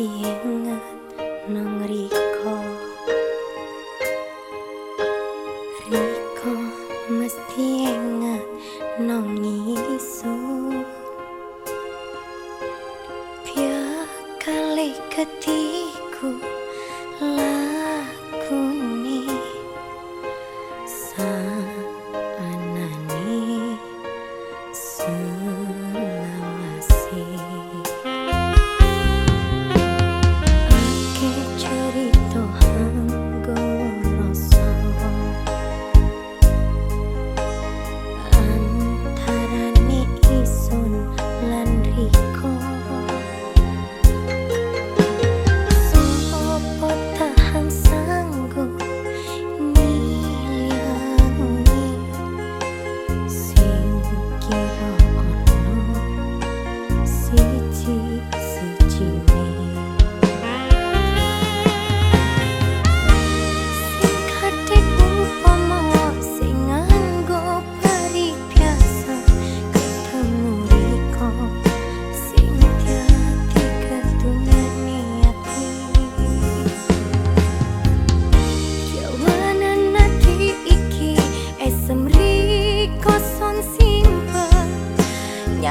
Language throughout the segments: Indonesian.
Ingat nang Riko Riko mesti ingat nang isu Biar kali ketiku lakuni. Sampai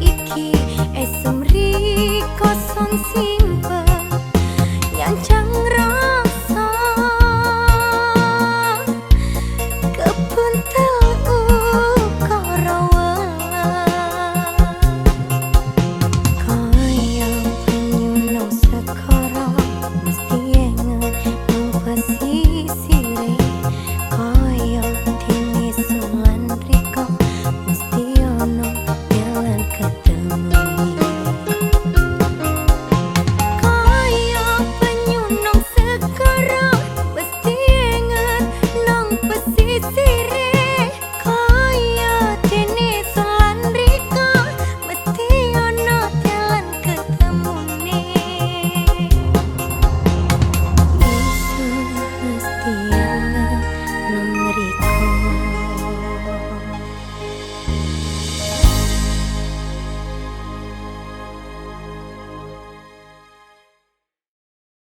iki. Esum rikoson simpel decir